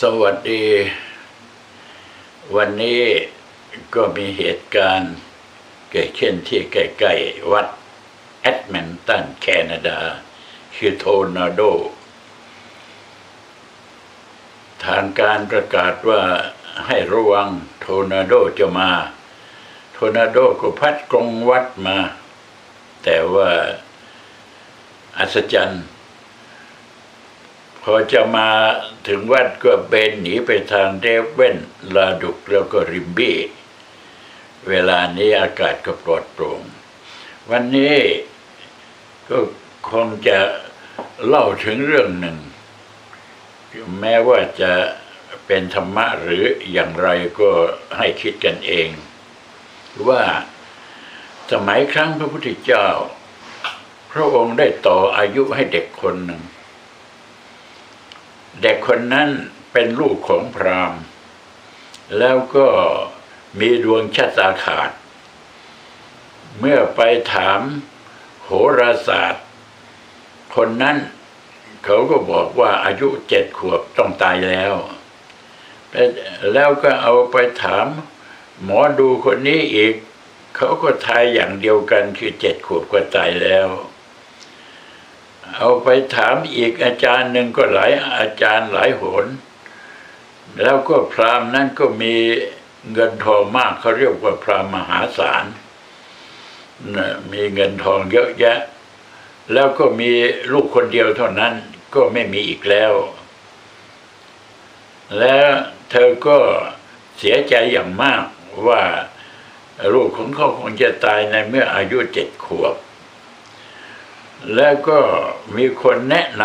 สวัสดี วันนี้ก็มีเหตุการณ์เกิดขึ้นที่ใกล้ๆวัดแอดแมนตันแคนาดา คือโทนาโด ทางการประกาศว่าให้ระวังโทนาโดจะมา โทนาโดก็พัดกรงวัดมา แต่ว่าอัศจรรย์ พอจะมาถึงวัดก็เบนหนีไปทางเดเว่นลาดุกแล้วก็ริมบี้ เวลานี้อากาศก็ปลอดโปร่ง วันนี้ก็คงจะเล่าถึงเรื่องหนึ่ง แม้ว่าจะเป็นธรรมะหรืออย่างไรก็ให้คิดกันเอง ว่าสมัยครั้งพระพุทธเจ้า พระองค์ได้ต่ออายุให้เด็กคนหนึ่ง เด็กคนนั้นเป็นลูกของพราหมณ์ แล้วก็มีดวงชะตาขาด เมื่อไปถามโหราศาสตร์ คนนั้นเขาก็บอกว่าอายุเจ็ดขวบต้องตายแล้ว แล้วก็เอาไปถามหมอดูคนนี้อีก เขาก็ทายอย่างเดียวกันคือเจ็ดขวบก็ตายแล้ว เอาไปถามอีกอาจารย์หนึ่งก็หลายอาจารย์หลายโหน แล้วก็พราหมณ์นั้นก็มีเงินทองมากเขาเรียกว่าพราหมณ์มหาศาลนะมีเงินทองเยอะแยะ แล้วก็มีลูกคนเดียวเท่านั้นก็ไม่มีอีกแล้ว แล้วเธอก็เสียใจอย่างมากว่าลูกของเขาคงจะตายในเมื่ออายุเจ็ดขวบ แล้วก็มีคนแนะน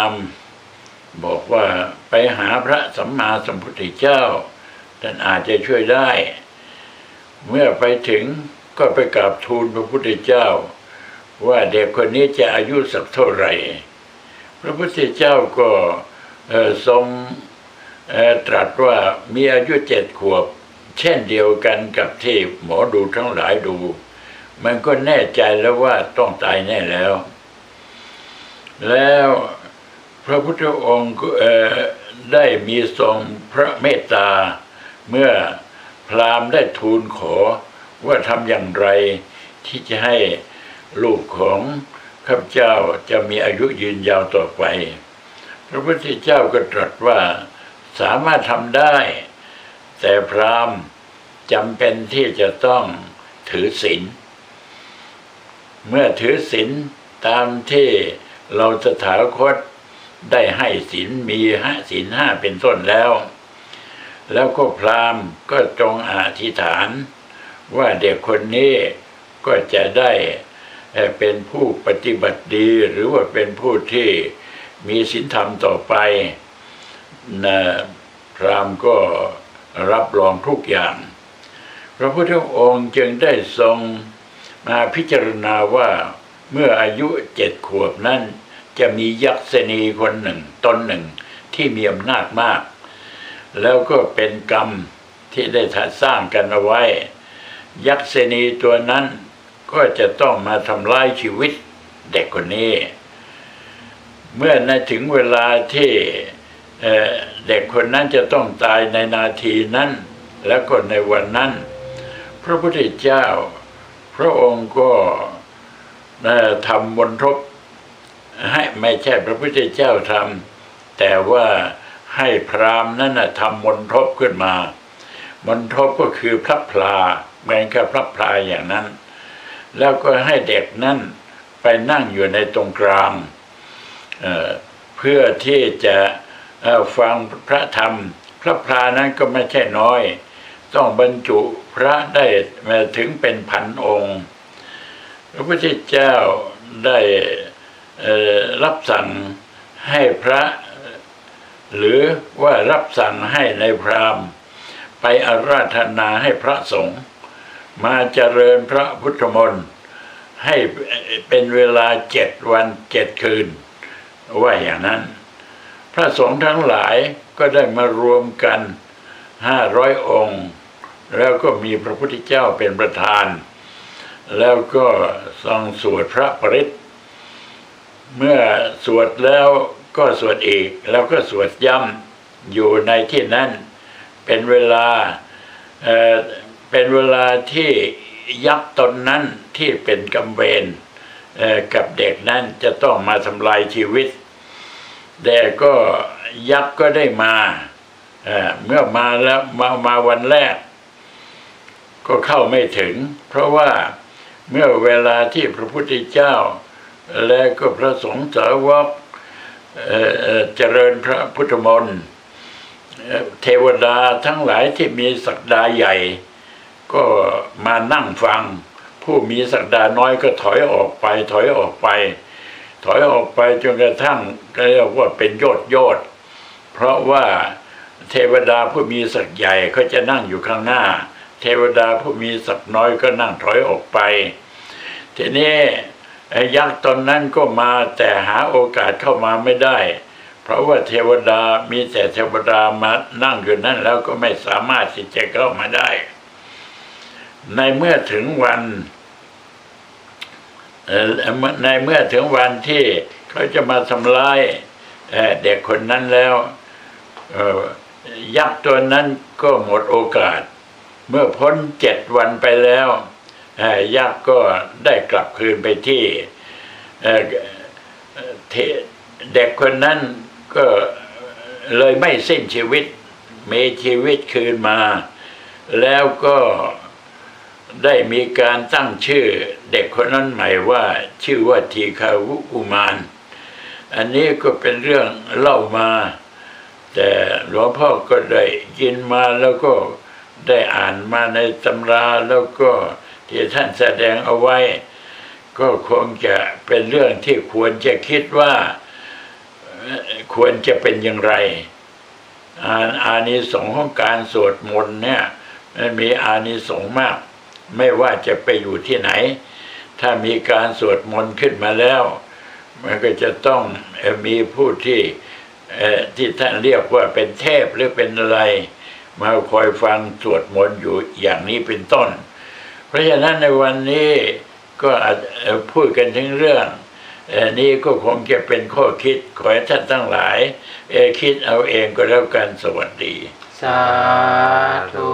ำบอกว่าไปหาพระสัมมาสัมพุทธเจ้า ท่านอาจจะช่วยได้ เมื่อไปถึงก็ไปกราบทูลพระพุทธเจ้า ว่าเด็กคนนี้จะอายุสักเท่าไหร่ พระพุทธเจ้าก็ทรงตรัสว่ามีอายุเจ็ดขวบ เช่นเดียวกันกับที่หมอดูทั้งหลายดู มันก็แน่ใจแล้วว่าต้องตายแน่แล้ว แล้วพระพุทธองค์ได้มีทรงพระเมตตา เมื่อพราหมณ์ได้ทูลขอว่าทำอย่างไรที่จะให้ลูกของข้าพเจ้าจะมีอายุยืนยาวต่อไป พระพุทธเจ้าก็ตรัสว่าสามารถทำได้ แต่พราหมณ์จำเป็นที่จะต้องถือศีลเมื่อถือศีลตามที่ เราสถาคตได้ให้ศีลมีห้าศีลห้าเป็นต้นแล้ว แล้วก็พราหมณ์ก็จงอธิษฐาน ว่าเด็กคนนี้ก็จะได้เป็นผู้ปฏิบัติดีหรือว่าเป็นผู้ที่มีศีลธรรมต่อไปนะพราหมณ์ก็รับรองทุกอย่าง พระพุทธองค์จึงได้ทรงมาพิจารณาว่าเมื่ออายุเจ็ดขวบนั้น จะมียักษณีคนหนึ่งตนหนึ่งที่มีอำนาจมาก แล้วก็เป็นกรรมที่ได้ทัดสร้างกันเอาไว้ ยักษณีตัวนั้นก็จะต้องมาทำลายชีวิตเด็กคนนี้ เมื่อในถึงเวลาที่เด็กคนนั้นจะต้องตายในนาทีนั้น แล้วก็ในวันนั้น พระพุทธเจ้า พระองค์ก็ทำมนทบ ให้ไม่ใช่พระพุทธเจ้าทำแต่ว่าให้พราหมณ์นั้นทำมนทบขึ้นมามนทบก็คือพระพลาเหมือนกับพระพลาอย่างนั้น แล้วก็ให้เด็กนั้นไปนั่งอยู่ในตรงกลางเเพื่อที่จะฟังพระธรรม พระพลานั้นก็ไม่ใช่น้อย ต้องบรรจุพระได้มาถึงเป็นพันองค์ พระพุทธเจ้าได้ รับสั่งให้พระ หรือว่ารับสั่งให้ในพราหมณ์ ไปอาราธนาให้พระสงฆ์มาเจริญพระพุทธมนต์ให้เป็นเวลาเจ็ดวันเจ็ดคืน ว่าอย่างนั้น พระสงฆ์ทั้งหลายก็ได้มารวมกันห้าร้อยองค์ แล้วก็มีพระพุทธเจ้าเป็นประธาน แล้วก็ทรงสวดพระปริศ เมื่อสวดแล้วก็สวดอีก แล้วก็สวดย้อยู่ในที่นั้น เป็นเวลาเเป็นเวลาที่ยักษ์ตนนั้นที่เป็นกำเวรเอ่อกับเด็กนั้นจะต้องมาทำลายชีวิต แต่ก็ยักษ์ก็ได้มาเเมื่อมาแล้วมามาวันแรก ก็เข้าไม่ถึง เพราะว่าเมื่อเวลาที่พระพุทธเจ้า และก็พระสงฆ์สาวกเอ่อเจริญพระพุทธมนต์เทวดาทั้งหลายที่มีศักดาใหญ่ ก็มานั่งฟัง ผู้มีศักดาน้อยก็ถอยออกไป ถอยออกไป ถอยออกไปจนกระทั่งก็เรียกว่าเป็นโยดโยดเพราะว่าเทวดาผู้มีศักดิ์ใหญ่เขาจะนั่งอยู่ข้างหน้า เทวดาผู้มีศักดิ์น้อยก็นั่งถอยออกไป ทีนี้ ไอ้ยักษ์ตนนั้นก็มาแต่หาโอกาสเข้ามาไม่ได้ เพราะว่าเทวดามีแต่เทวดามานั่งอยู่นั่นแล้วก็ไม่สามารถที่จะเข้ามาได้ ในเมื่อถึงวันในเมื่อถึงวันที่เขาจะมาทำร้ายเด็กคนนั้นแล้วยักษ์ตัวนั้นก็หมดโอกาส เมื่อพ้นเจ็ดวันไปแล้ว เอ่อยักษ์ก็ได้กลับคืนไปที่เอ่อเอ่อเทเด็กคนนั้นก็เลยไม่สิ้นชีวิตมีชีวิตคืนมา แล้วก็ได้มีการตั้งชื่อ เด็กคนนั้นใหม่ว่าชื่อว่าทีคาวุกุมารอันนี้ก็เป็นเรื่องเล่ามา แต่หลวงพ่อก็ได้ยินมาแล้วก็ได้อ่านมาในตำราแล้วก็ ที่ท่านแสดงเอาไว้ ก็คงจะเป็นเรื่องที่ควรจะคิดว่าควรจะเป็นอย่างไรอาอานิสงส์ของการสวดมนต์เนี่ยมันมีอานิสงส์มาก ไม่ว่าจะไปอยู่ที่ไหน ถ้ามีการสวดมนต์ขึ้นมาแล้ว มันก็จะต้องมีผู้ที่ที่ท่านเรียกว่าเป็นเทพหรือเป็นอะไร มาคอยฟังสวดมนต์อยู่อย่างนี้เป็นต้น เพราะฉะนั้นในวันนี้ก็พูดกันถึงเรื่องนี้ก็คงจะเป็นข้อคิดขอให้ท่านทั้งหลายเอ่คิดเอาเองก็แล้วกันสวัสดี สาธุ